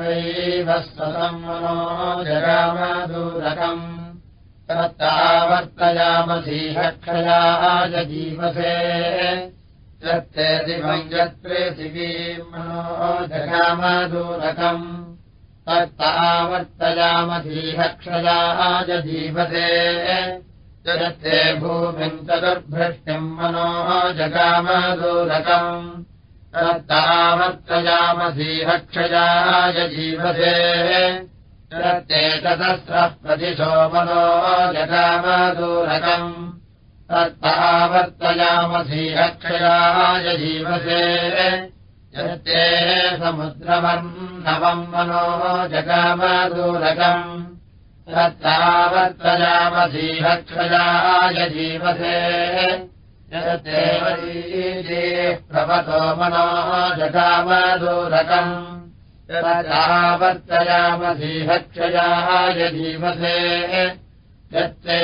वैवस्वतम् मनो जगामदूरकम् तत्तावर्तयामधीहक्षयाय जीवसे यत्ते दिवम् यत्पृथिवीम् मनो जगामदूरकम् तत्तावर्तयामधीहक्षयाय जीवसे जगत्ते भूमिम् चतुर्भृष्टिम् मनो जगामदूरकम् तत्तावर्तयामधीहक्षयाय जीवसे। जगत्ते चतस्रः प्रतिशो मनो जगामदूरकम् तत्तावर्तयामधीहक्षयाय जीवसे। जगत्ते समुद्रमन्नवम् मनो जगामदूरकम् तत्तावर्तयामधीहक्षयाय जीवसे यदेवरीजे प्रवतो मनो जगामदूरकम् यदावर्तयामधीहक्षयाय जीवसे यत्ते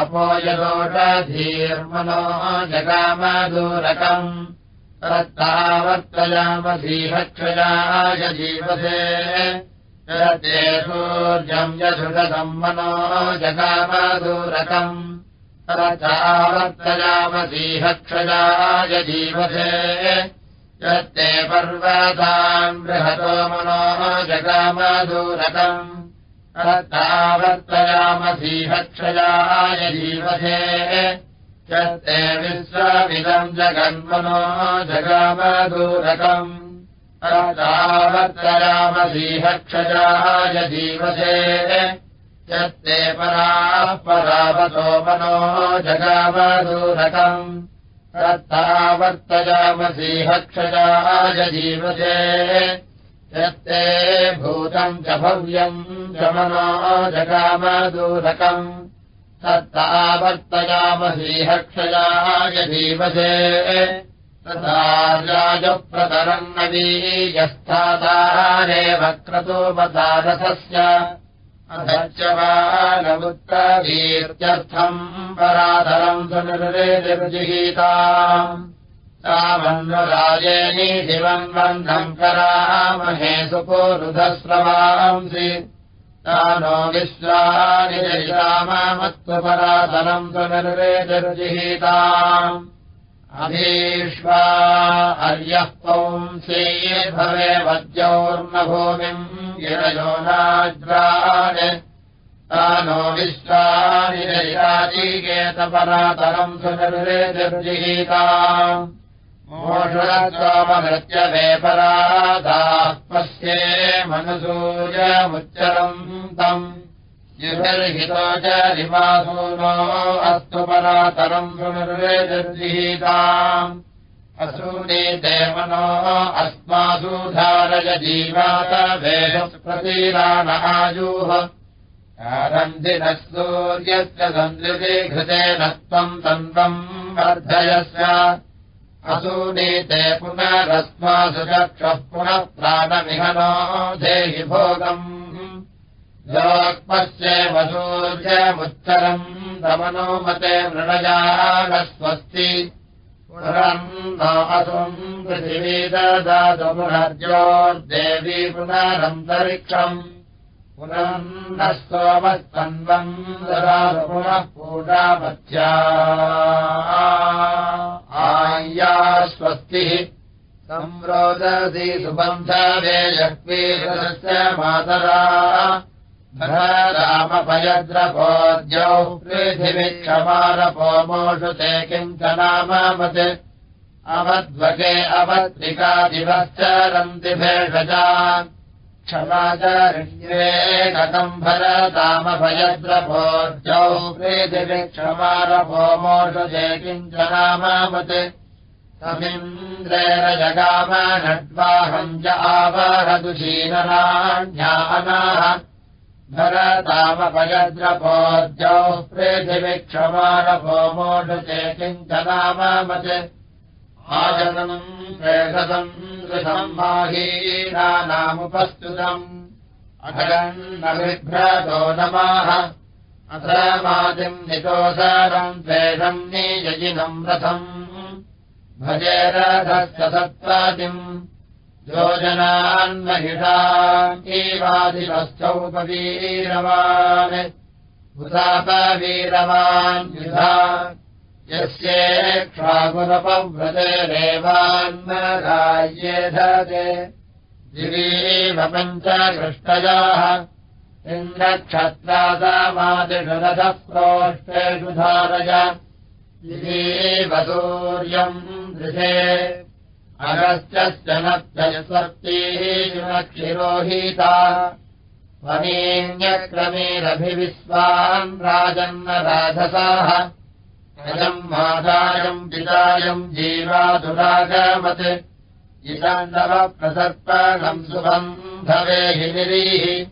अपोयदोषधीर्मनो जगामदूरकम् तत्तावर्तयामधीहक्षयाय जीवसे सूर्यम् यधुषदम् मनो जगामदूरकम्। तदावर्तयामधीहक्षयाय जीवसे। यत्ते पर्वताम् बृहतो मनो जगामदूरकम्। तदावर्तयामधीहक्षयाय जीवसे। यत्ते विश्वमिदम् जगन्मनो जगामदूरकम् तावर्तयामधीहक्षयाय जीवसे यत्ते पराः परावतो मनो जगामदूरकम् तत्तावर्तयामधीहक्षयाय जीवसे यत्ते भूतम् च भव्यम् च मनो जगामदूरकम् तत्तावर्तयामधीहक्षयाय जीवसे तथाजप्रतरम् नवीयस्थातारे वक्रतोपदारथस्य अधर्चवालमुत्तवीर्त्यर्थम् पराधरम् सुनिर्जिहीता तामन्वराजेनी शिवम् बन्धम् करामहे सुपोरुधस्रवांसि। तानो विश्वानि राममत्वपराधरम् सुनिर्वेदर्जिहीता अभीष्वा अर्यः पौंसे भवे वद्योर्मभूमिम् गिरयो नाज्रान् तानो विश्वानि रैराजीकेतपरातरम् सुनिर्वेदिर्जिहीता मोषत्वमहृत्य वेपराधाः पश्ये मनसूयमुच्चरम् तम् युभिर्हितो च निवासूनो अस्तु परातरम् सुनिर्वेदिर्जिहीताम् असूनीते मनो अस्मासु धारय जीवात वेदप्रतीराण आयुः आरन्दिनः सूर्यस्य सन्दृति घृतेन त्वम् तन्वम् वर्धयस्य। असूनीते पुनरस्मासु चक्षः पुनः प्राणविहनो देहि भोगम् लोक्मस्य वसूर्यमुत्तरम् दमनोमते मृणयाः स्वस्ति पुनरम् न असुम् पृथिवी ददातु पुनर्योर्देवी पुनरन्तरिक्षम्। पुनरम् न सोमस्तन्वम् ददातु पुनः पूजामध्या आय्या स्वस्तिः संरोदसी सुबन्धवे यक्वीरस्य मातरा रामपयद्रपोद्यौ पृथिविक्षमारपोमोषु ते किञ्चनामत् अवद्वके अवद्विकादिवश्चरन्ति भेषजा। क्षमाचरिण्येकम्भरतामभयद्रपोद्यौ पृथिविक्षमारपोमोषु ते किञ्चनामत् तमिन्द्रेण जगाम नड्वाहम् च आवहदुशीलनान्यानाः भरतामपयद्रपोद्यौ पृथिविक्षमाणभोमोषुचे किञ्चनामत् आजनम् प्रेषदम् दृशम्माहीनानामुपस्तुतम् अखरन्न बिभ्रतो नमाः। अथमादिम् नितोसारम् प्रेषम् नीयजिनम् रथम्। भजेरधस्य सत्त्वादिम् योजनान्महिषावादिवस्थौपवीरवान् उदापवीरवान् युधा। यस्येक्ष्वागुरपव्रतेरेवान्मराज्येधते दिवीव पञ्चकृष्टयाः इन्द्रक्षत्रादामादिषरथः प्रोष्ठेषु धारय। दिवीव सूर्यम् दृशे अगस्त्यश्च नक्षिरोहीता वनीन्यक्रमेरभिविश्वान् राजन्न राधसाः। अयम् मातायम् पितायम् जीवादुरागमत्। इदाण्डवप्रसर्पणम् सुबन्धवे हिरीः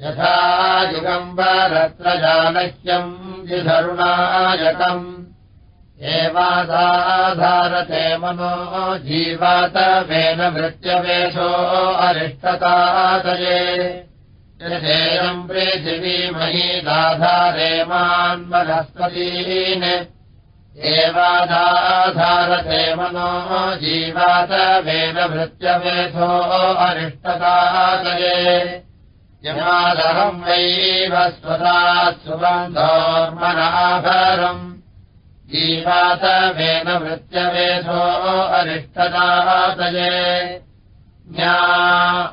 यथा युगम्बरत्र जानह्यम् जिधरुणायकम् एवादाधारते मनो जीवातवेन मृत्यवेशो अरिष्टतातये। यथेयम् पृथिवीमही दाधारे मान्मनस्पतीन् एवादाधारते मनो जीवातवेन मृत्यवेशो अरिष्टतातये। यमादहम् वैव स्वता सुबन्धोर्मनाभरम् जीवातवेन वृत्यवेशो अरिष्टदातये। ज्ञा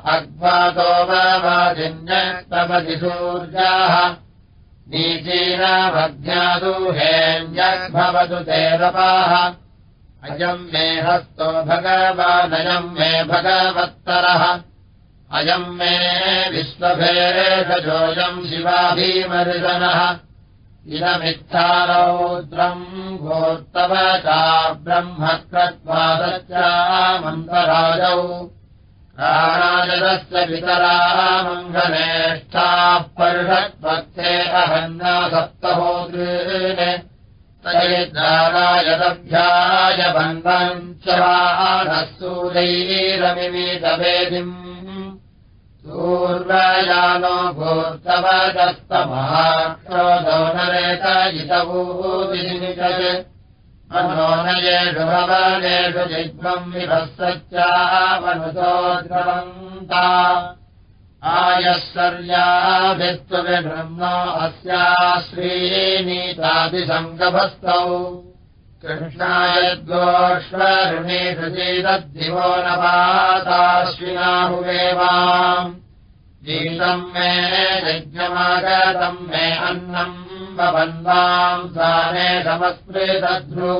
अग्वातो वादिन्यस्तमति सूर्याः। नीचीनामज्ञादुहेन्यग्भवतु तेरपाः अयम् मे हस्तो भगवानयम् मे भगवत्तरः। अयम् मे विश्वभेषजोऽयम् शिवाभीमर्दनः इदमित्थारौद्रम् गोत्तव चा ब्रह्मक्रत्वादश्चामन्तराजौ राणाजलस्य पितरा मङ्गलेष्ठाः पर्षत्वत्थे अहन्ना सप्तहोदृन् तयिद्राणायदभ्याय बन्धम् च वानः सूरैरमिमीतवेदिम् पूर्वयानो भूर्तवदस्तमहाक्रोधो नरेतयितवूदिनिषत् मनोनयेषु भवनेषु जिह्वम् विभस्तच्चावनुतोद्भवन्ता आयःसर्याभित्वविब्रह्मो अस्याश्रीनीतादिसङ्गभस्तौ कृष्णायद्गोष्वरुणेषु चेदद्दिवो न पाताश्विनाहुवेवाम् जीतम् मे यज्ञमागतम् मे अन्नम् भवन्वाम् साने समस्पृतध्रु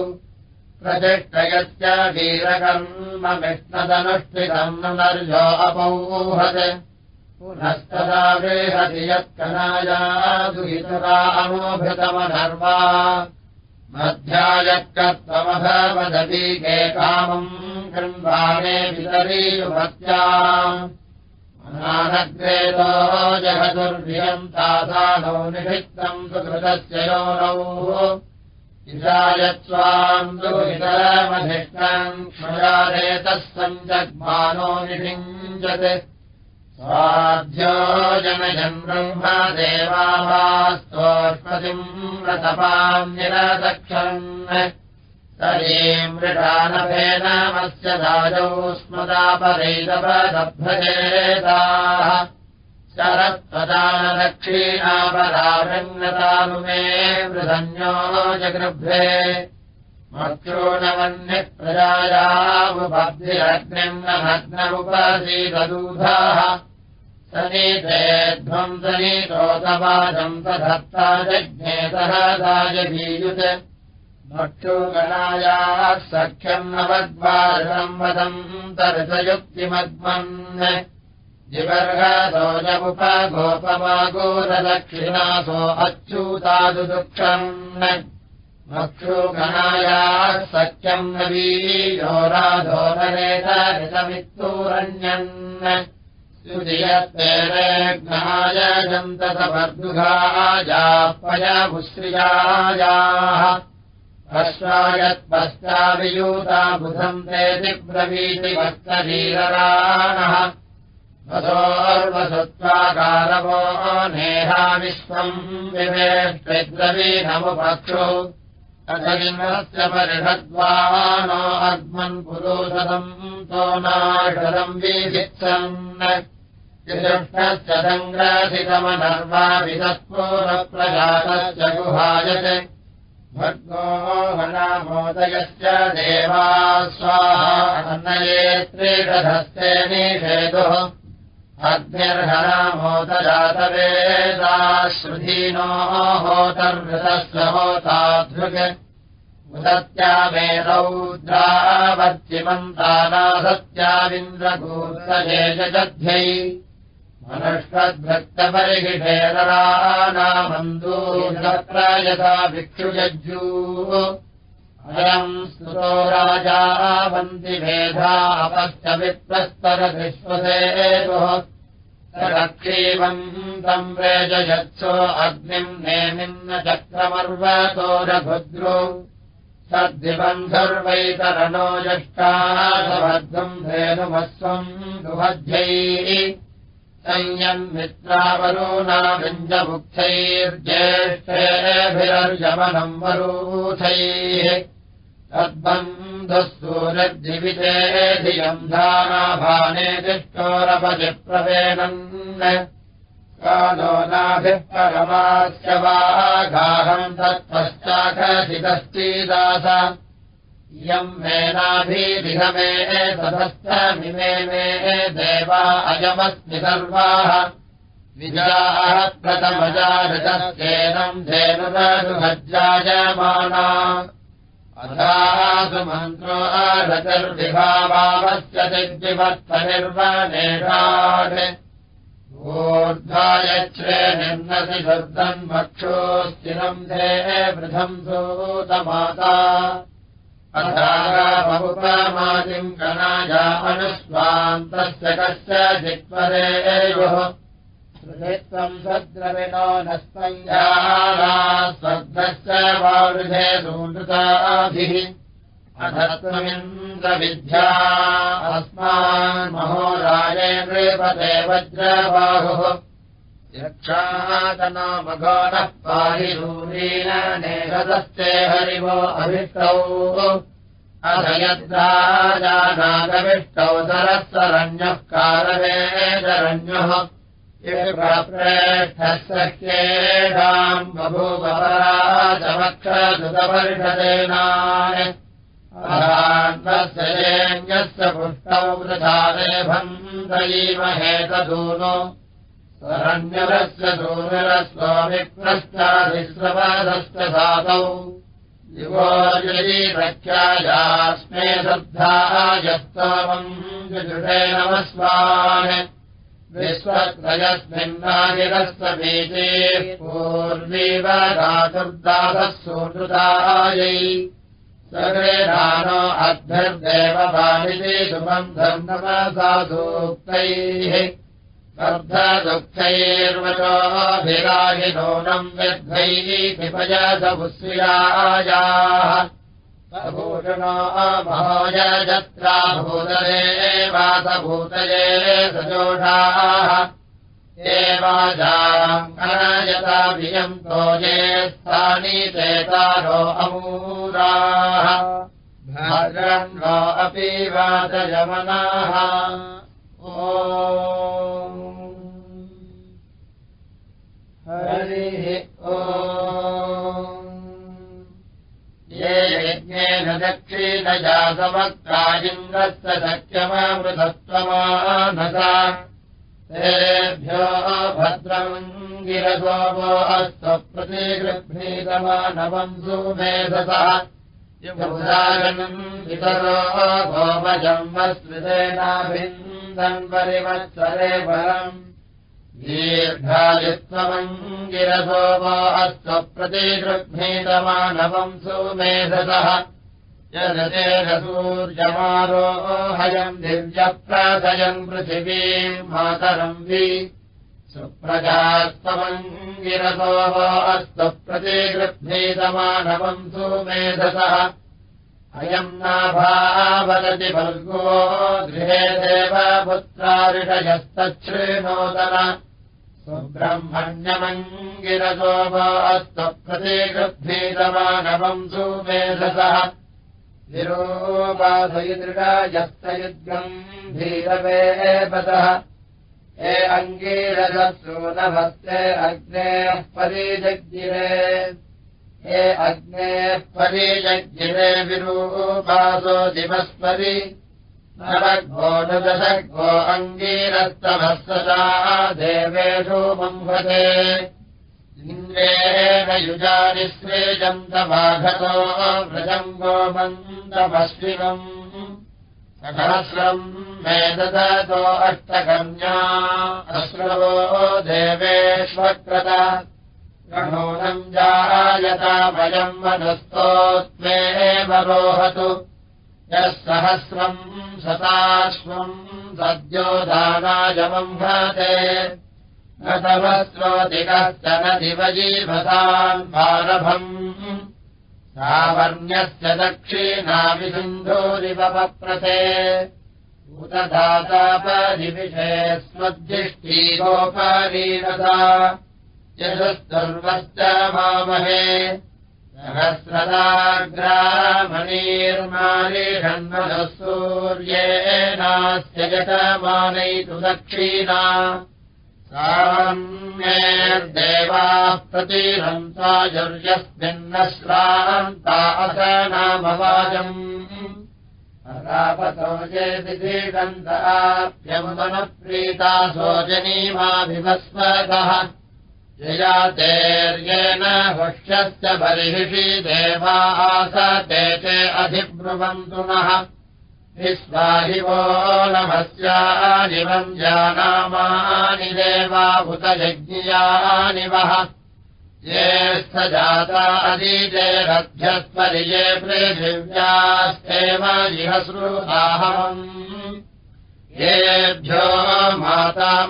प्रतिष्ठयस्य वीरकर्ममिष्णदनुष्ठितम् नर्यो अपौहत्। पुनस्तदा बृहति यत्कनायादुहितरामोभृतमनर्वा मध्यायत्कत्वमभवदीके कामम् कृम्बाणे वितरीयुभत्या नानग्रेतो जगदुर्भियम् तासानो निषिक्तम् सुकृतस्य योनौ। इदायत्स्वाम् दुहितरमधिष्टम् क्षयादेतः सञ्जग्मानो निषिञ्जत् स्वाध्यो जनयन् ब्रह्मदेवाभास्तोष्पतिम् रतपान्निरदक्षन् तरीमृटानभेनमस्य दाजौ स्मदापरैतपदभ्रजेताः शरत्पदानदक्षिणापरावृङ्गतानुमे वृधन्यो जगृभ्रे। मक्षोणवन्यः प्रजायामुपब्धिरग्निम् न भग्नमुपसीदूधाः सनीते ध्वंसनीतोतवाजम् तधत्ता जज्ञेतः दायभीयुत् मक्षोगणायाः सख्यम् नवद्वारम् वदम् तर्षयुक्तिमग्मन् जिवर्गदोजमुपगोपमागोरदक्षिणासो अच्यूतादुदुःखम् मक्षुगणायाः सख्यम् नवीयो राधो नरेतरितमित्तूरण्यन् सुधियत्तेरेग्नाय जन्तसवर्दुघायापयमुश्रियायाः अश्वायत्पश्चावियूता बुधम् ते दिब्रवीति वक्तरीरराणः वसोर्वसत्त्वाकारवो नेहा विश्वम् विवेष्ट्रवीनमुपक्षु अथलिङ्गस्य परिषद्वानो अग्मन् पुरोषदम् तो नाषदम् वीभित्सन् चतुष्टस्य सङ्ग्रासितमनर्वाभितत्पूरप्रजातस्य गुहायते। भर्गो हनामोदयस्य देवा स्वाहान्नये त्रिषधस्ते निषेतुः अग्निर्हनामोदजातवेदाश्रुधीनो होतर्वृतस्य होताधृग् उदत्या मे रौद्रावत्यमन्तानासत्याविन्द्रगूर्तजेजध्यै मनुष्वद्भक्तपरिहिषेदरानामन्दूत्र यथा भिक्षुजज्जू। अयम् स्तुतो राजा वन्दिभेधापश्च विप्रस्तरविश्वसेतुः रक्षीवम् तम् प्रेजयत्सो अग्निम् रघुद्रो। सद्दिवम् सर्वैतरणो यष्टाभद्रम् धेनुमस्वम् दुभध्यैः संयम् मित्रावरूणाभिञ्जमुक्थैर्ज्येष्ठेभिरर्यमनम् वरूथैः तद्बन्धुसूरद्दिविते धियम् धानाभाने दिष्टोरपतिप्रवेणन् कालो नाभिः परमास्य वाघाहम् तत्पश्चाखसितश्चीदास इयम् मेनाभिधिहमे ततस्थमिमे मे देवा अयमस्मि सर्वाः। विजाः प्रथमजाऋतस्येनम् धेनुरनुभज्जायमाना। अथासु मन्त्रो रतिर्विभावावस्य दिग्विवत्तनिर्वनेषात् ऊर्ध्वायच्छ्रे निर्नसि शुद्धम् मक्षोस्थिरम् धे वृथम् सूतमाता अथापमादिम् कनाया अनुस्वान्तस्य कस्य जित्वरेयोः त्वम् सद्रविणो न स्पञ्जाला स्वर्धस्य वावृधे सूनृताभिः अधत्वमिन्द्रविद्या। अस्मान् महोराये नृपते वज्रबाहुः यक्षातनो मघोनः पारिसूरीन नेहदस्ते हरिवो अभिष्टौ। अथ यद्राजानागविष्टौ सरस्वरण्यः कारवेदरण्यः प्रेष्ठस्येषाम् बभूवराजमक्षदुतवर्षदेनाय अरान्वस्य पुष्टौ वृथारेभम् दयीमहेतदूनो स्वरण्यरस्य दूरस्वामिप्रश्चाधिश्रवादस्य सातौ युवोजयीरख्यायास्मे श्रद्धायस्तमम् विदृढे नमस्वान्। विश्वत्रयस्मिन्नागिरस्य बीजे पूर्वीव धातुर्दासः सुहृदायै सर्वे दानो अद्भिर्देववाणिति सुबन्धम् नमसासूक्तैः अर्धदुःखैर्वचोभिराहिनूनम् यद्वैः पिपयसभुश्रियायाः भूषणो महोजत्रा भूतले वासभूतये सजोषाः एवाजायता वियन्तो ये स्थानि चेतारो अमूराः भागन्नो अपि वाचयमनाः ओ हरिः ओ ये यज्ञेन दक्षिणया समक्राजिन्द्रस्य सख्यमृतत्वमानसा तेभ्यो भद्रम् गिरसोमो अस्तप्रतिगृह्णीतमानवम् सुमेधसः। युगुदागनम् वितरो गोमजम् वस्मृतेनाभिन्दम् परिवत्सरे परम् दीर्घायुत्वमङ्गिरसोमो अस्तप्रतिगृह्णीतमानवम् सुमेधसः यदेन सूर्यमारोहयम् दिव्यप्रदयम् पृथिवीम् मातरम् वि। सुप्रजात्वमङ्गिरसोः अस्तु प्रतिगृह्णीतमानवम् सुमेधसः अयम् नाभावदति भर्गो गृहे देवपुत्रारिषयस्तच्छृणोदन सुब्रह्मण्यमङ्गिरसो वास्तप्रतिगृद्धीतमानवम् सुमेधसः निरोपासयिदृढयस्तयुग्रम् धीरवेपतः हे अङ्गीरससूनभस्ते अग्नेः परिजग्गिरे हे अग्नेः परिजग्गिरे विरूपासो दिवस्परि नवग्ो नुदशग्ो अङ्गीरस्तभस्सदा देवेषु बम्भते इन्द्रेण युजानि श्रेजन्तमाघतो व्रजम् गोमन्दमश्विनम् सहस्रम् मे ददतो अष्टकन्या अश्रवो देवेष्वक्रत गणोनम् जायतामयम् मनस्तोत्मेव रोहतु यः सहस्रम् शताश्वम् सद्योदानायमम्भते न तवस्रोतिकश्चन दिवजीवसान् पारभम्। सावर्ण्यस्य दक्षिणाविसिन्धूरिवपप्रते उत दातापरिविषे स्वद्दिष्टीरोपरीरसा यशस्तुर्वश्च मामहे सूर्येनास्य जटमानैतु दक्षिणा। साम्येर्देवाः प्रतिरन्ताजुर्यस्मिन्न श्रान्ता अथ नामवाजम् अरापतो चेदिदन्ताप्यमुदनप्रीता सोजनीमाभिवस्वतः यया तेर्येण हुष्यस्य बर्हिषि देवास ते चे अधिब्रुवन्तु नः। विश्वाहि वो नमस्यानिवम् जानामानि देवाभूत यज्ञियानि वः। ज्येष्ठजाता अदीजेरभ्यस्परिये पृथिव्यास्तेव जिहश्रुताहवम् येभ्यो माता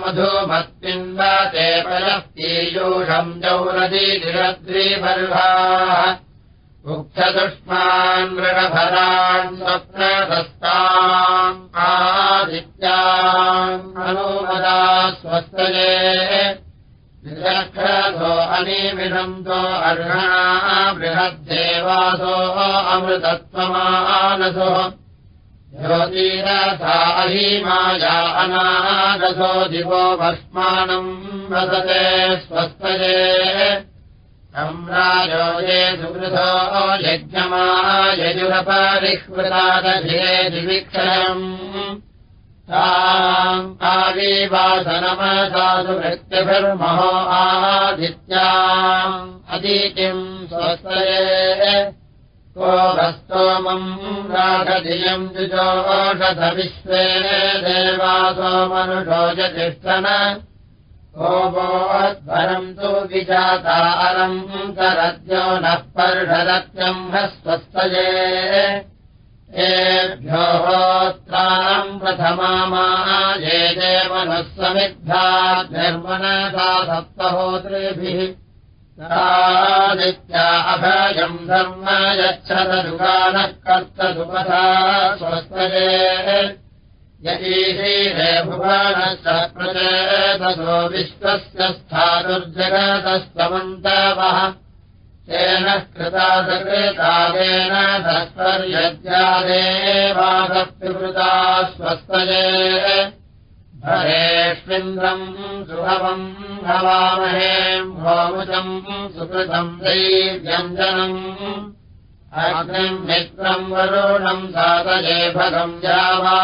उक्तदुष्मान् मृगभरान् स्वप्नदस्ताम् आदित्याम् अनुमदा स्वस्तये। विलक्षसो अनिमिषन्तो अर्हणा बृहद्देवासो अमृतत्वमानसो अहीमाया अनागसो दिवो भस्मानम् वसते स्वस्तये। सम्राजो ये सुकृतो यज्ञमा यजुरपरिष्कृतादधे दिवीक्षयम् ताम् आवीवासनमसासु वृत्तिभिर्महो आदित्याम् अदीतिम् स्वस्तये को राघधियम् जुजोषधविश्वे देवासो मनुषो यतिष्ठन। भरम् तु विजातारम् करद्यो नः पर्षदत्यम् ह्रस्वस्तये एभ्योत्राम् प्रथमा ये देवनः समिद्धा निर्मनसा सप्तहोत्रिभिः दित्या अभयम् धर्म यच्छदुगानः कर्तदुपथा स्वस्तये यदीशीरे भुवनस्य प्रचेतसो विश्वस्य स्थातुर्जगतस्तमन्तवः तेन कृता सकृतादेन धस्वर्यज्ञादेवासप्युकृता स्वस्तये भरेष्विन्द्रम् सुभवम् भवामहे भोमुचम् सुकृतम् दैव्यञ्जनम् अग्निम् मित्रम् वरुणम् सातये भगम् जावा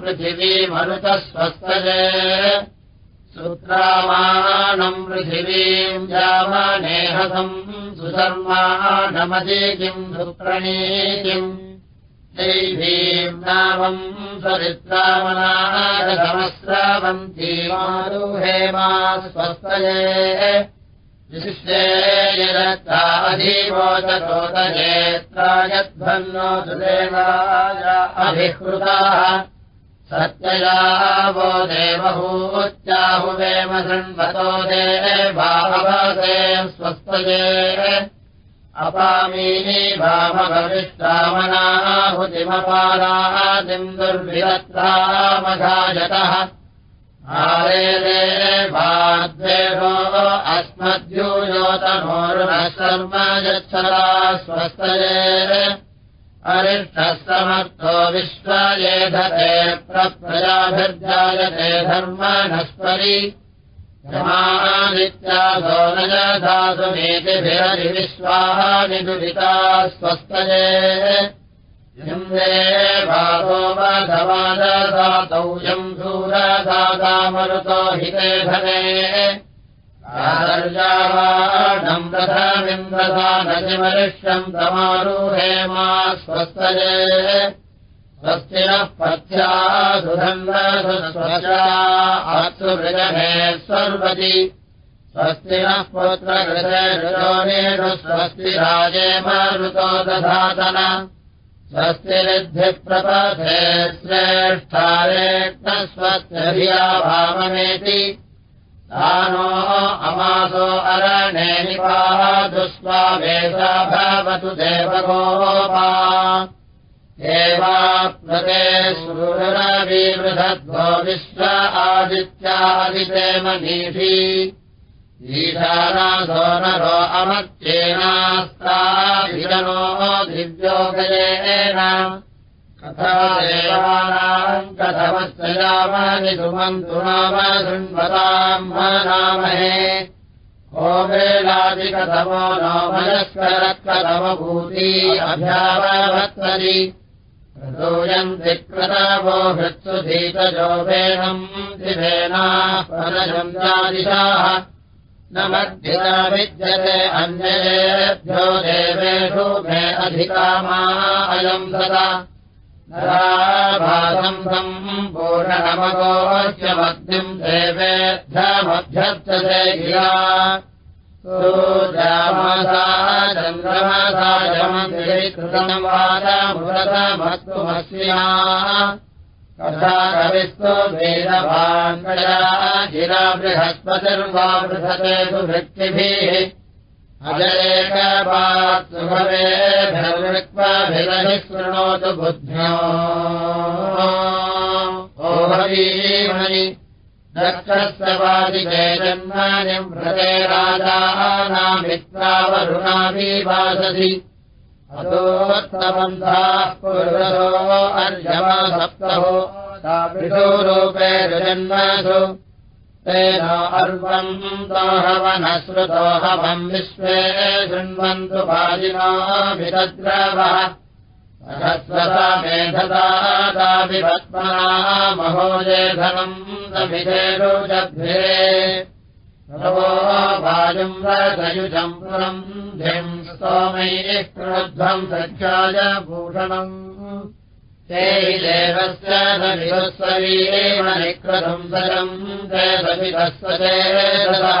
पृथिवीमरुतः स्वस्तये सुत्रामाणम् पृथिवीम् जामनेहसम् सुधर्माणमदीकिम् सुप्रणीतिम् दैवीम् नामम् सरित्रामनागसमस्रावन्ती मारुहेमा स्वस्तये विशिष्टे यदत्ता अधिवोचतोतयेत्रा यद्भन्नो सुदेवाय अभिकृताः सत्यया वो देवहूत्याहुवेम शृण्वतो देवाभवते स्वस्तये अपामीनि भामभविष्टामनाहुतिमपारादिम् दुर्विरत्रामघायतः आरेदेवाद्वेषो अस्मद्यूयोतमोरुणः शर्म यच्छता स्वस्तये। अरिष्ठः समर्थो विश्वयेधते प्रप्रजाभिर्जायते धर्मणस्परि रमादित्यासो न यथासु नीतिभिरधिविश्वानि दुरिता स्वस्तये इन्द्रे भागो वधवाददातौ यम् दूरदातामरुतो हिते धने। आदर्यावाणम् रथमिन्द्रधानजिमरिष्यम् तमारुहे मा स्वस्तये स्वस्ति नः पथ्या सुधन्वस्वजा आत्सुभृजने सर्वति। स्वस्ति नः पुत्रकृतेषु स्वस्ति राजे मरुतो दधातन। स्वस्ति निद्धिप्रपथे श्रेष्ठारेष्णस्वत्यभिया भावमेति नो अमासो अरणे निपादुस्वावेशा भवतु देवगोपा एवाप्लते सुरविवृधद्भो विश्व आदित्यादिते मनीषी ईशानासो नरो अमत्येनास्ताभिरनो दिव्योगयेन कथा देवानाम् कथमस्यामनि सुमन्तु नाम शृण्वताम् नामहे ओमेलादिकथमो नो मनस्करत्कथमभूती अभ्यावत्तरि प्रदूयन्ति क्रतवो हृत्सु धीतजोभेनम् दिवेनापरजम् जादिशाः न मध्यता विद्यते अन्येभ्यो देवेषु मे अधिकामा अयम् सदा। नराभासम् पूर्णमगोच्य मध्यम् देवेभ्यमभ्यर्थते गिरा सूर्यामसा चन्द्रमसायमन्त्रिकृतम् वादमृतमस्तुमस्या कथा कविस्तु वेदभाङ्गया गिरा बृहस्पतिर्वा बृहते सुभृत्तिभिः अजरेकपात्सुभवेभिर्वृक्त्वाभिरहि शृणोतु बुद्ध्यो ओहवीमणि दक्षस्य वादिके जन्मानिम् व्रते राजानामित्रावरुणाभिवासति अतोत्तमन्ताः पुरुषो अर्यमा सप्तहो ताभिषोरूपे जन्मसु तेन अर्वम् दोहवनश्रुतोहवम् विश्वे शृण्वन्तु बालिनाभितद्रवः महोजेधनम् समिधेरुजभ्रे प्रभो वायुम् रसयुजम् पुरम् धिम् स्तोमैः कृध्वम् सख्याय भूषणम्। ते देवस्य सविवत्सवीरेव निक्रतुम् सजम् ते सविधस्वतेरसः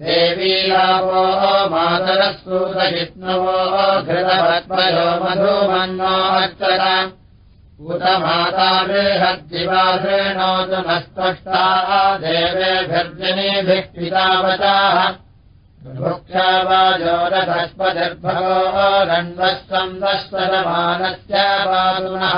देवीलापो मातरः सूतजित्नवो घृतवत्मयो मधुमन्नो अर्चन उतमाता बृहद्दिवासृणोतु न स्पष्टा देवेभिर्जनेभिः पितावताः वृक्षावाजोरभस्पतिर्भवो रण्वस्वम् दस्वरमानस्य पातुनः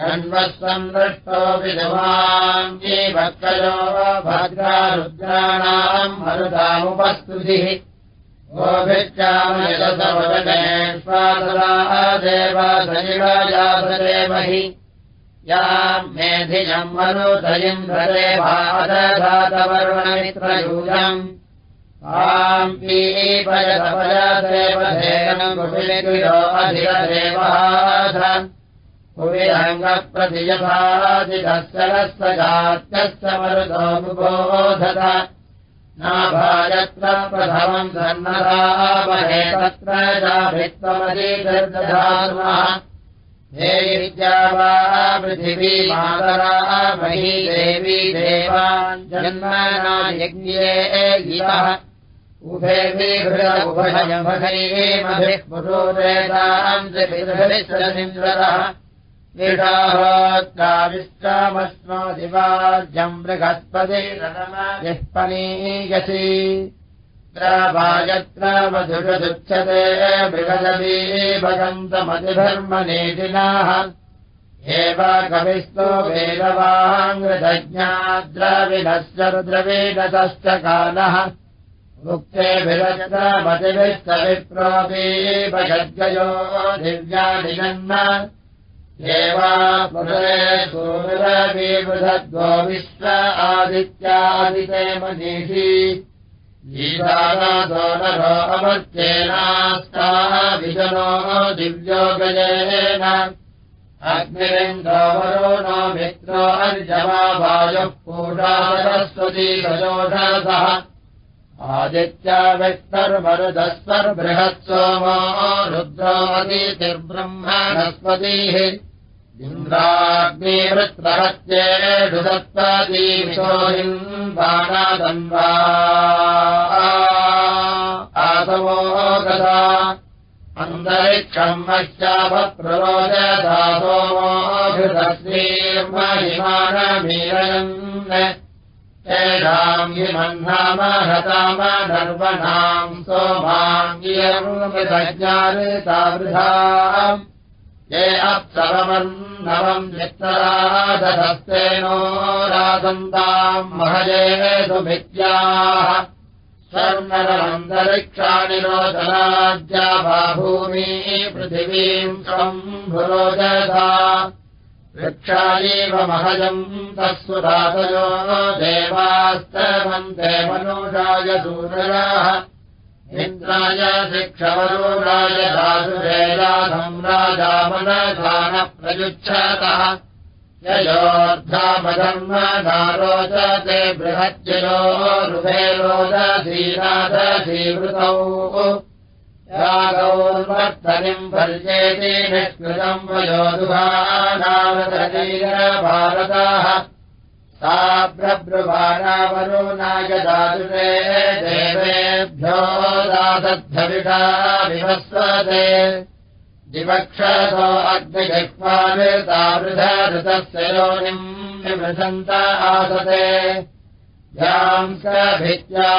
रण्वस्वम् दृष्टो विधवाम् जीवत्कयो भद्रा रुद्राणाम् मरुदामुपस्तुतिः गोभिश्चामयदसवदने स्वासरा देवासनिवाजासदेवहि याम् मेधिजम् मरुदयिम् धरे भादधातवर्णमित्रयूजम्। आम् पीपयसपयादेवधेनमुपिलियो अधिकदेवाध कुविरङ्गप्रतियभादिदस्सरस्य जात्यस्य मरुदोमुबोधत नाभायत्र प्रथमम् सन्नरामहे तत्र जाभित्वमधिगर्दधार्मः हे विद्या वा पृथिवी मातरा मही देवी देवान् जन्मना यज्ञे गिरः उभेभिभयमभैमभिः पुरोरेताम् त्रिभिर्भिश्रनिन्द्रः विष्टामस्मो दिवार्जम् बृहस्पति जिह्पनीयसि यत्र मधुरदुच्छते बृहदवी भगन्तमतिधर्मनेतिनाः एव कविस्तो वेदवाङ्ग्रदज्ञाद्रविणश्च रुद्रवीणतश्च कालः। मुक्तेभिरत्रमतिभिश्च विप्रोऽपि भगद्गयो दिव्यादिजन्म एवा पुरे सूरवीबृधद्वो विश्व आदित्यादिते जीवानादो नरो अमर्त्येनास्ताः विजनो दिव्यो गजेन। अग्निरिन्द्रो नो मित्रो पूषा सरस्वती गजोषसः आदित्या व्यक्तर्मरुदस्वर्बृहत् सोमो रुद्रोऽतीतिर्ब्रह्मणस्पतीः बाणादन्वा आसवो गता अन्तरिक्षम् पश्चापत्रोजधासोमोऽभिधश्रीर्महिमानमीरयन् तेषाम् इमह्नाम हताम नर्वणाम् सोमाङ्गियमृतज्ञानितावृथा ये अप्सवमन्नवम् नित्तरादधस्तेनो रासन्ताम् महजे सुमित्याः स्वर्णरमन्तरिक्षाणि रोचनाद्या बाभूमी पृथिवीम् सम्भुरोजसा वृक्षायैव महजम् तस्वदातयो देवास्तवन्ते मनुषाय सूरयाः इन्द्राय शिक्षवरोराय दासुरेराधम् राजामनधानप्रयुच्छतः ययोर्धामधर्म नारोचते बृहत्ययो रुभे रोदधीनादधीवृतौ। यागौर्वर्तनिम् पर्येति निष्कृतम् वयोदुभानावतरीरभारताः ब्रब्रुवानावरुणाय दातुरे देवेभ्यो दादद्धविषा विवस्वते। दिवक्षसो अग्निजह्वानृतावृधऋतस्य योनिम् निवृधन्त आसते। याम् स भित्या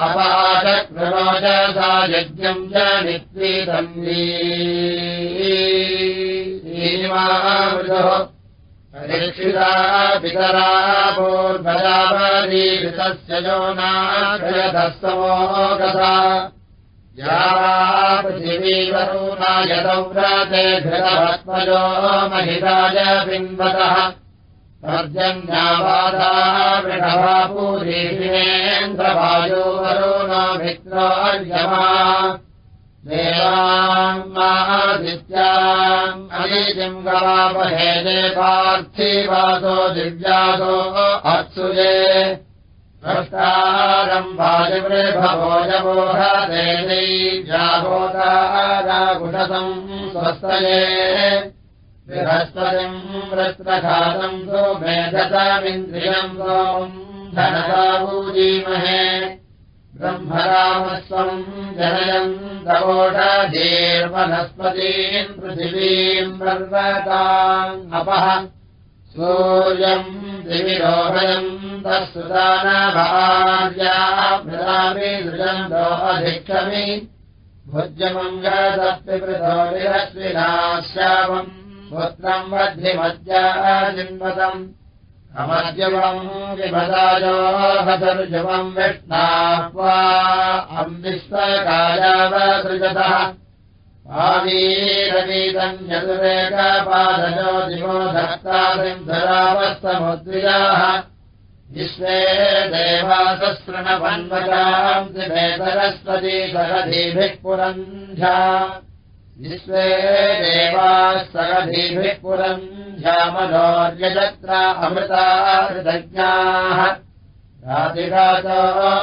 अपाचक्रोच सा यज्ञम् च नित्रीतन्वीमावृधो परीक्षिता पितरा पूर्वजावरीकृतस्य यो नाशयधस्तमो गता या पृथिवीवरुणा यदौ व्रते घृतभस्मजो महिराज बिम्बतः। पर्जन्यावादाः वृषभापूरीषिणेन्द्रवायो वरुणो मित्रो अर्यमा देवाङ्मादित्याम् अनितिम् गवापहे दे पार्थिवासो दिव्यासो अत्सुजे। भ्रष्टारम् वायुवृभवोजवोहदेनै जागोदारागुणसम् स्वस्तये। बृहस्पतिम् वृत्रघातम् सो मेधतमिन्द्रियम् सोम् धनसाबूजीमहे ब्रह्मरामस्वम् जनयम् दवोषधीर्वनस्पतीम् पृथिवीम् पर्वताम् अपः। सूर्यम् दिविरोहयम् तत्सुदानभार्याभ्रदामि सृजन्तो अधिक्षमि। भुज्यमङ्गदप्तिवृतो विरश्विनाश्यामम् पुत्रम् वद्धिमज्जाजिन्वतम् अमद्यवम् विभदायो हतर्जुवम् विष्णाह्वा अम्बिष्वकायावसृजतः आवीरवीतम् यदुरेकपादयो दिवो धत्तासिन्धरावस्तमुद्रियाः विश्वे देवाससृणवन्वताम् त्रिभेदरस्पति सहधीभिः पुरन्ध्या विश्वे देवाः सहधीभिः पुरन्ध्यामनोर्यजत्र अमृता हृदज्ञाः रातिराजो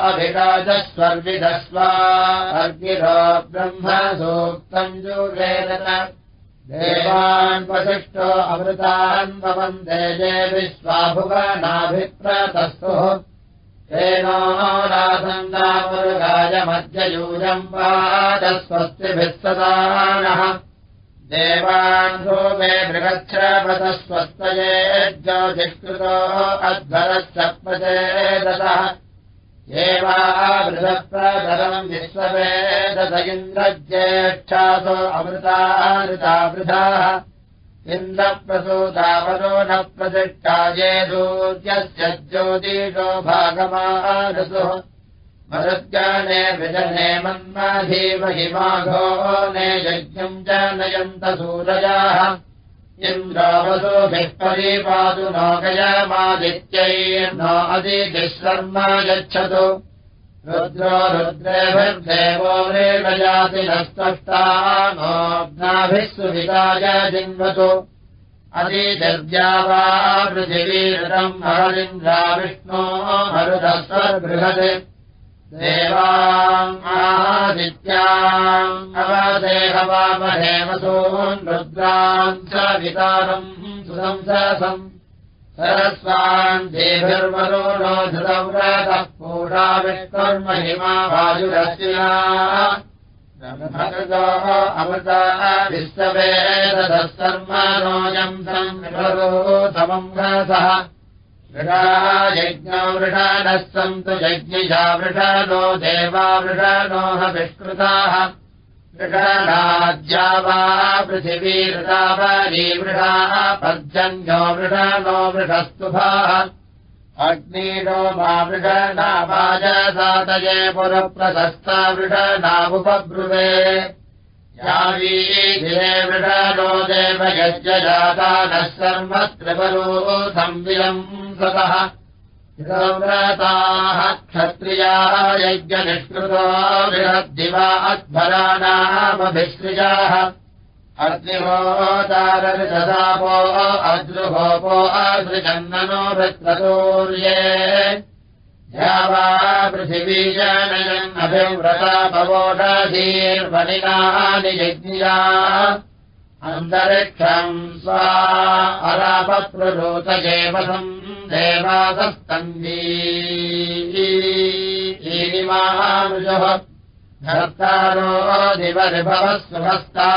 अभिराजस्वर्विदस्वा अर्गिरो ब्रह्म सूक्तम् जुवेदन देवान् वसिष्ठो अमृतान् भवन्ते जे विश्वाभुवनाभिप्रतस्तुः तेनो रासन्दापुरुगायमध्ययूजम् पादस्वस्तिभिः सदा नः देवान्धो मे बृहच्छ्रपदस्वस्तये ज्योतिष्कृतो अध्वरश्चप्रचेदतः एवावृतप्रधरम् विश्ववेदस इन्द्रज्येष्ठासो अमृतामृता वृथाः इन्द्रप्रसूतावरो न प्रतिष्ठा ये दूर्यस्य ज्योतिषो भागमानसुः मरुज्ञाने विजने मन्माधीमहिमाघो ने यज्ञम् जानयन्त सूरजाः इन्द्रावसोभिः परिपातु नो गयमादित्यैर्नो अदितिशर्मा यच्छतु रुद्रो रुद्रेभिर्देवो रेणजाति न स्पष्टामोऽग्नाभिः सुविताय जिन्वतु अतिदर्या वा पृथिवीरम् महलिन्द्रा विष्णो मरुदस्वर्बृहत् देवादित्याम् अवदेहवामहेमसून् रुद्रान् च वितारम् सुसंससम् सरस्वान् देभिर्वरो नो धृतव्रतः पूषाविष्कर्महिमा वायुरस्या अमृता विश्ववेदः सर्वनोऽयम् समम् घसः वृषा यज्ञो वृषाणः सन्तु यज्ञिषा वृषाणो देवा वृषाणोह विष्कृताः वृषणाद्या वा पृथिवीरृतावरी वृषाः पर्जन्यो वृषाणो वृषस्तुभाः अग्नीनो मा वृषणावाजसातये पुरप्रशस्ता वृषणावुपब्रुवे यावीधिरे वृषाणो देव यज्ञजाता नः सर्व त्रिपरो संविलम् सतः व्रताः क्षत्रियाः यज्ञनिष्कृतो बृहद्दिवा अध्वराणामभिसृजाः अग्निहोदारऋषदापो अद्रुहोपो अदृचन्दनो वृत्रतोर्ये या वा पृथिवीजनयन् अभिव्रता भवोषधीर्वणिनानि यज्ञिया। अन्तरिक्षम् स्वा अरापप्ररोचकेवसम् देवासस्तन्वीमानुजः धर्तारो दिवरिभवः सुभस्ता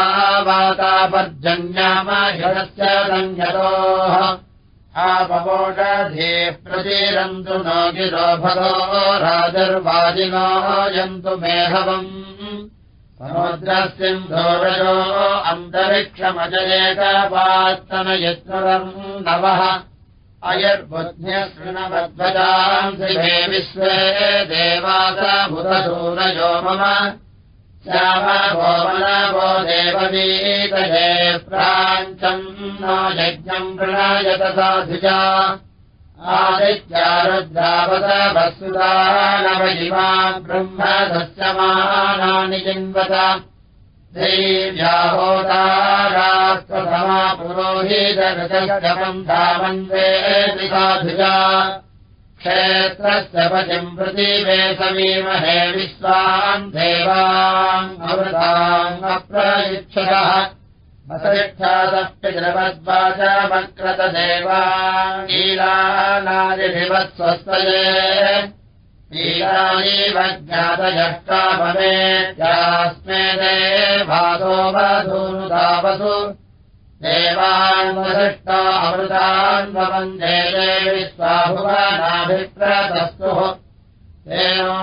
वातापर्जन्यामहिरस्य रञ्जतोः आपवोषधीः प्रतीरन्तु नो गिरो भगो राजर्वाजिनो यन्तु मेहवम् समुद्रसिन्धोरजो अन्तरिक्षमजयेकवात्तनयत्नरम् नवः अयर्बुद्ध्यशृणवद्वजांसिभे विश्वे देवासभुतसूरयो मम। श्यामभोमनवो देववीतये प्राञ्चम् नो यज्ञम् प्रणायत साधुजा। आदित्यारुद्रावत वस्तुता नवजिमान् ब्रह्म दस्यमानानि जिन्वत देव्याहोतारास्त्वमा पुरोहितगतम् धामन्वे साधुजा क्षेत्रस्य पतिम् प्रतीवे समीमहे विश्वान् देवान् अमृताम् अप्रयुच्छतः असरिक्षादप्यद्रवद्वाचमक्रत देवानीलानादिभिवत्स्वस्तये लीलानीव ज्ञातयष्टाभवेत्यास्मे देवासोऽवधूनुधावसु देवान्वसिष्टा अमृतान्वन्दे विश्वाभुवनाभिप्रतस्तुः तेनो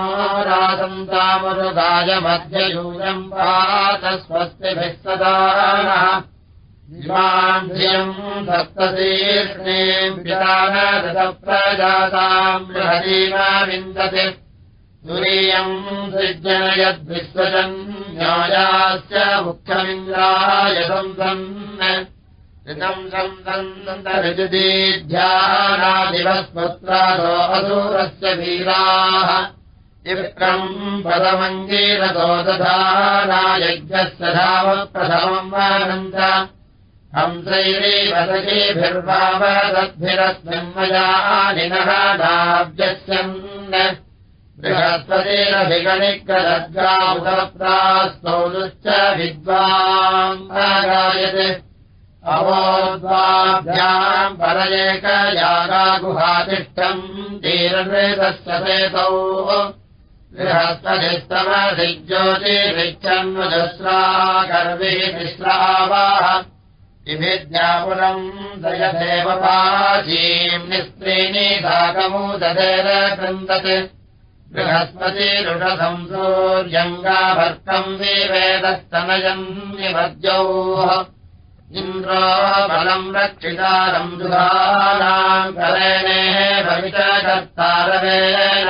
रासन्तामरुगायमध्ययूयम् पात स्वस्तिभिः सदा नः धियम् सप्तशीर्ष्णीम् पितानदप्रजाताम् बृहदीमा विन्दति तुरीयम् सृजनयद्विश्वजन् न्यायास्य ऋतम् सन्तन्तरिजुदीध्यानादिवस्पुत्रादो असूरस्य वीराः। चित्रम् पदमङ्गीरतो दधानायज्ञस्य धामप्रथमम् वानन्त हंसैरीवदगीभिर्भावदद्भिरस्मिन् मयानिनः नाव्यस्यन्। बृहस्पतिरभिगणिकदद्गामुदप्रास्तौदुश्च विद्वाम् अवोद्वाभ्याम् परयेकयागागुहातिष्ठम् तीरवेदस्य सेतौ। गृहस्तधिस्तमधिज्योतिरिच्छन्वजस्रा गर्भिः तिस्रावाः विभिद्यापुरम् साकमुदधेर कृन्दत् बृहस्पतिरुषधम् सूर्यङ्गाभर्कम् विवेदस्तनयम् निमद्योः इन्द्रो बलम् रक्षितारम् दुहानाम् करेणे भवितकर्तारवेण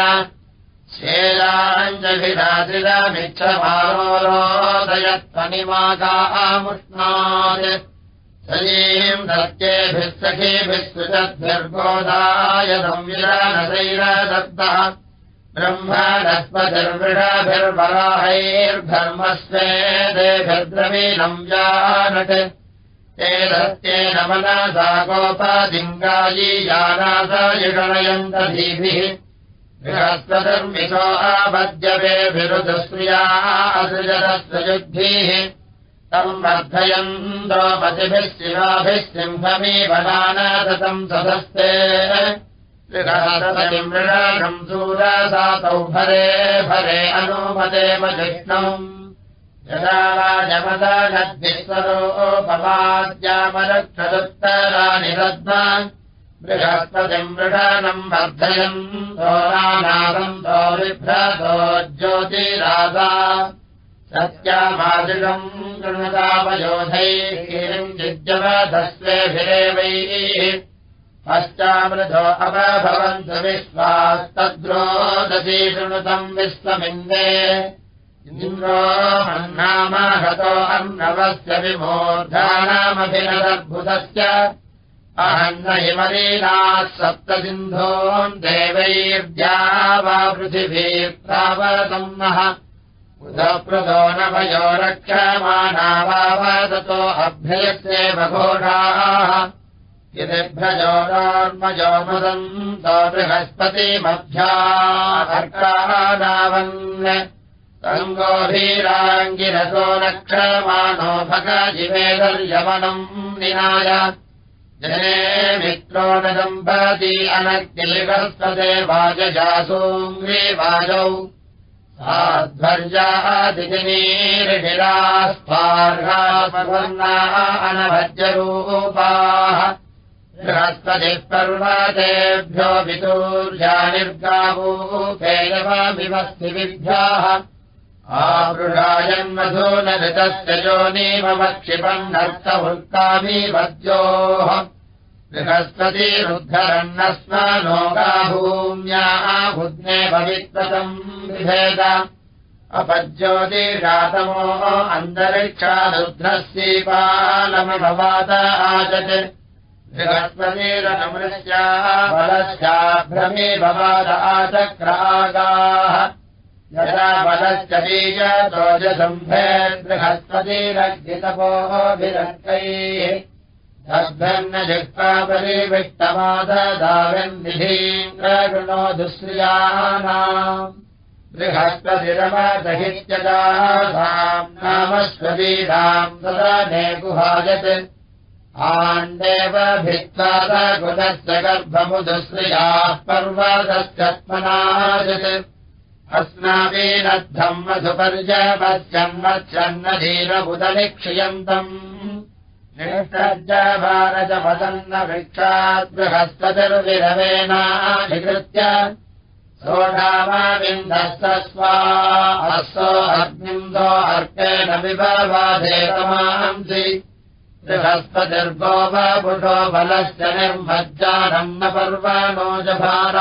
शेलाञ्जभिराजिरमिच्छमारोदयत्वनिमाकामुष्णात् सजीम् सत्येभिः सखीभिः सुचद्भिर्गोदाय संविरानसैरदत्तः ब्रह्मणस्पतिर्विषभिर्बलाहैर्धर्मस्वेदेभिर्द्रवीणम् जानट् ते दत्येन मनसा गोपादिङ्गायीयानासयुगणयन्तधीभिः बृहस्पतिर्मिषो आबद्यवेभिरुदश्रिया असृजरस्वयुद्भिः तम् वर्धयन् द्रौपतिभिः शिवाभिः सिंहमीवनानादतम् सदस्ते। मृषम् सूरसातौ भरे भरे अनुमदेव जिष्णुम् यदा राजमदानद्विस्वरोपवाद्यामरक्षदुत्तराणि दद्मा बृहस्पतिम् मृषानम् वर्धयन्। सोरानादन्तो बिभ्रतो ज्योतिरादा सत्यामादिकम् कृणतापयोधैः जिज्जवधस्वेभिरेवैः पश्चामृधो अभवन्तु विश्वास्तद्रोदशी शृणुतम् विश्वमिन्दे इन्द्रो मन्नामहतो अन्नवस्य विमूर्धानामभिनदद्भुतस्य अहन्न हिमलीनाः सप्तसिन्धोन् देवैर्द्या वा पृथिवीर्तावतम्नः उदप्रदो नवयो रक्षमाणा वा वदतो अभ्ययस्येव घोषाः यदिभ्रजोरार्मजो मदन्तो बृहस्पतिमध्यार्कानावन् तङ्गोभीराङ्गिरसो रक्षमाणो भगजिवेदर्यमनम् निनाय। जने मित्रो न दम्पती अनग्निलिबस्पते वाजजासूङ्गी वाजौ साध्वर्यादिनीर्भिरास्पार्हापवर्णाः अनभज्यरूपाः बृहस्पतिः पर्वतेभ्यो विदूर्या निर्गावूपेयवामिवस्तिविभ्याः आवृषायन्मधो न ऋतस्य योनीममक्षिपन्नर्थवृत्तामीवद्योः बृहस्पतिरुद्धरन्नस्मानोगाभूम्याः बुध्ने भवित्वतम् विभेद। अपज्योतिरातमो अन्तरिक्षारुद्रस्यीपालमभवात आचत्। बृहस्पतिरनमृश्याः बलस्याभ्रमे भवाद आचक्रागाः। यदा बलश्च बीजतोजसम्भे बृहस्पतिरग्नितपोभिरङ्कैः दग्धन्न जिह्वापरिविष्टमाददाविन्निधीन्द्रगृणो दुःश्रियानाम् बृहस्पतिरमदहित्यदासाम् नामस्वदीनाम् तदा गुहायत् आण्डेव भित्तादकुलस्य गर्भमुदुश्रियाः पर्वतश्चत्मनाजत् अस्माभिनद्धम् मधुपर्यवच्चन्मच्छन्नधीरबुदनिक्षियन्तम् निष्ठज्जभारजपदन्न वृक्षात् बृहस्पतिर्विरवेनाधिकृत्य सोढामाविन्दस्तस्वा हस्तो अग्निन्दो अर्केण विभवाधेतमांसि बृहस्पतिर्गोपपुषो बलश्च निर्मज्जानम् न पर्वणो जभार।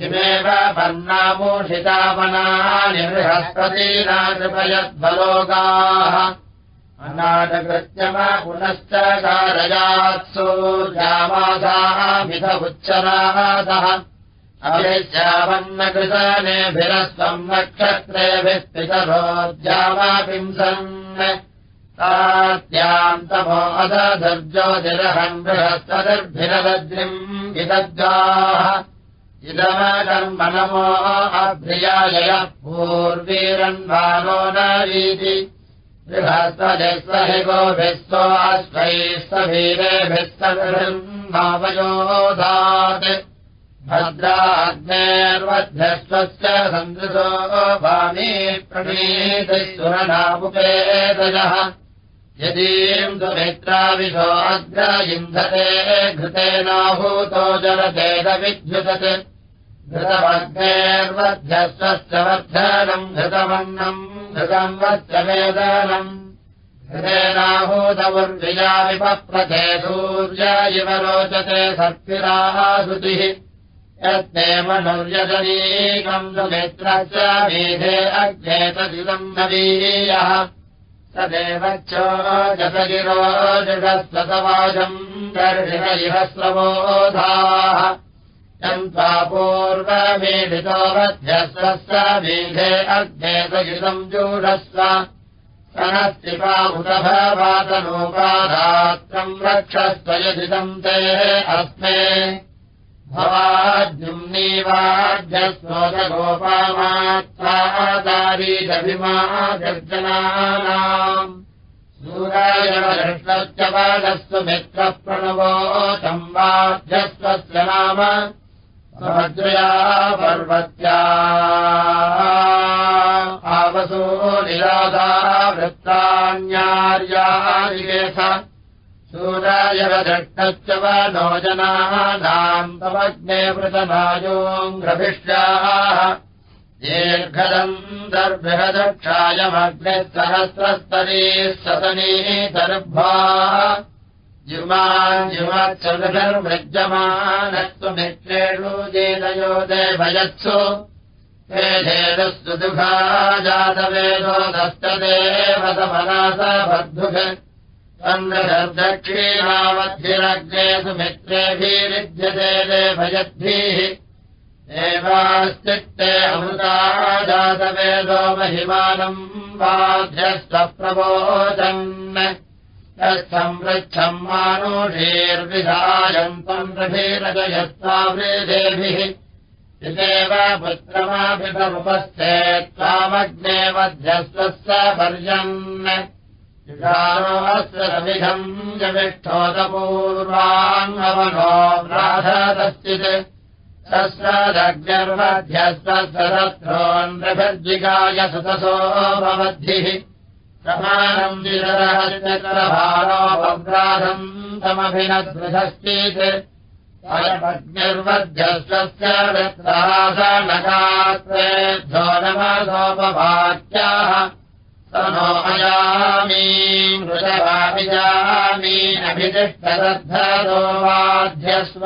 हिमेव पर्णामूषितापनानि बृहस्पतीनाकृपयद्बलोगाः अनाटकृत्यमा पुनश्च कारयात्सूर्यामासाभिध उच्चरातः अभिश्चावन्नकृतनेभिरस्त्वम् नक्षत्रेभिः पितरोद्यामापिंसन् तात्यान्तमो अदधर्जोतिरहम् बृहस्पतिर्भिरवज्रिम् विदग्गाः इदमकर्मनमो अभ्रियायः पूर्वीरन्वानो न रीति अश्वैस्तवीरेभिस्तवयोधात् भद्राग्नेर्वध्यस्वस्य सन्दृशो वाणी प्रणीतिः यदीम् सुमित्राविशो अग्र इन्धते घृतेनाहूतो जलतेदविद्युतत् घृतमग्नेर्वध्यस्वस्य वर्धनम् घृतमन्नम् घृतम् वच्चवेदनम् घृतेनाहूतवर्विजा विपप्रथे सूर्य इव रोचते सत्विराः श्रुतिः। यत्नेमनुर्यजनीकम् सुमित्रस्य मेधे अग्नेतदिदम् नवीयः तदेव चोजतगिरोजगस्वतवाजम् दर्शिन इह स्रवोधाः यन्त्वा पूर्वमीडितो मध्यस्वस्य मेघे अग्नेतयुतम् जूढस्व सनस्तिपामुदभवातनोपाधात्रम् रक्षस्त्वयदिदम् ते अस्मे। भवाद्युम्नीवाद्यस्वोदगोपामात्वादारीदभिमा गर्जनानाम् सूरायणदृष्टश्च पादस्तु मित्रप्रणवो संवाद्यस्वस्य नाम भद्रया पर्वत्या। आवसो निरादा वृत्तान्यार्यानिकेश सूरायवदट्टश्च वा नो जनानाम् तमग्ने वृतनायोङ्घ्रभिष्याः दीर्घदम् दर्बृहदक्षायमग्ने सहस्रस्तरीः सतनीतर्भा मित्रेणु जेनयो देभयत्सु हे धेदस्तु दुःखा जातवेदो बद्धुः दक्षीणावद्भिरग्ने सुमित्रेभिरुध्यते देभयद्भिः एवास्तित्ते अमृता जातवेदो महिमानम् बाध्यस्वप्रबोधन् तत्संवृच्छम् मानुषीर्विधायन्तम् प्रभीरजयत्वावृदेभिः इदेव पुत्रमाभिपमुपस्थे त्वामग्ने मध्यस्वस्य पर्यन् विधानोऽस्त्रविधम् जमिष्ठोदपूर्वाङ्गमनो राधतश्चित् तस्मादग्निर्मध्यस्वत्रोन्नभिर्जिगाय सुतसो भवद्भिः समानम् विरहश्चकरभारोपग्राधम् तमभिनद्वृधश्चेत् अयमग्निर्मध्यस्वस्य वृत्रासनगात्रेभ्यो नमसोपवाक्याः स नो अयामी मृषभाभिजामी अभितिष्ठदद्धो वाध्यस्व